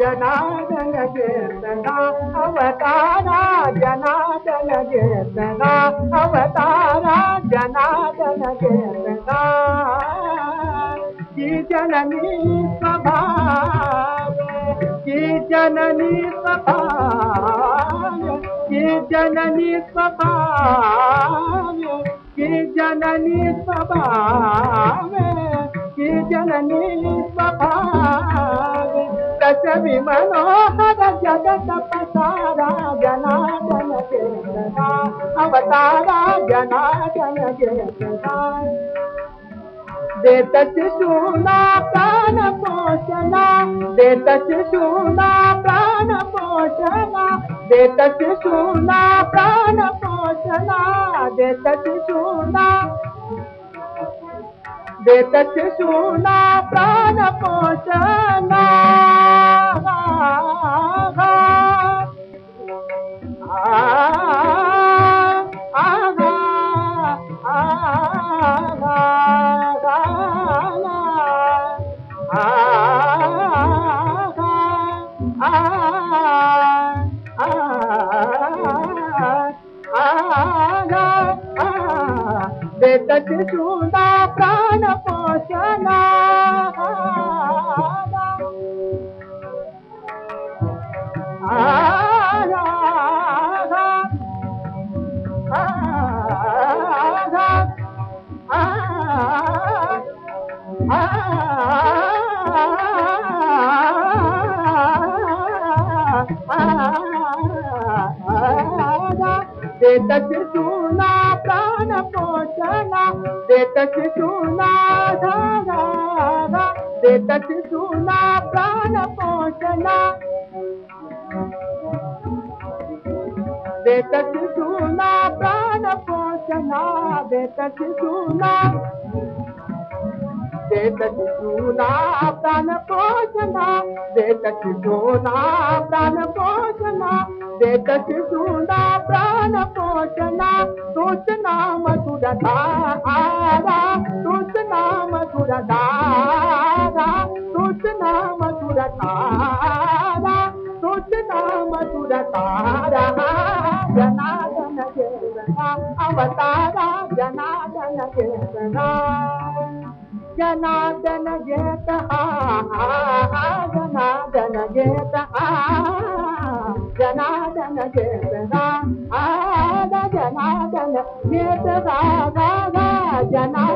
जनारन गेता अव तारा जनारेता अव तारा जनारी जननी स्वभा की जननी स्वार की जननी स्वार की जननी स्वभाव की जननी स्वभाव। तसवि मनोहर जगत पसारा जनार्दन अवतारा जनार्दन देत शिशूना प्राण पोषणा देत शिशूना प्राण पोषणा देत शिशूना प्राण शिशूना देत शिशूना प्राण पोषणा शिशूना प्राण पोषणा देत देत शिशूना धारा देत शिशूना प्राण पोषणा। देत शिशूना प्राण पोषणा देत शिशूना देत शिशूना प्राण पोषणा देत शिशूना प्राण पोषणा देत शिशूना प्राण पोषणा। तूच नाम तूच नाम तुझा तारा तूच नाम तुझा तारा जनार्दन चेतना अवतारा जनार्दन चेतना जनार्दन जेत जनार्दन जेत जनार्दन जेतना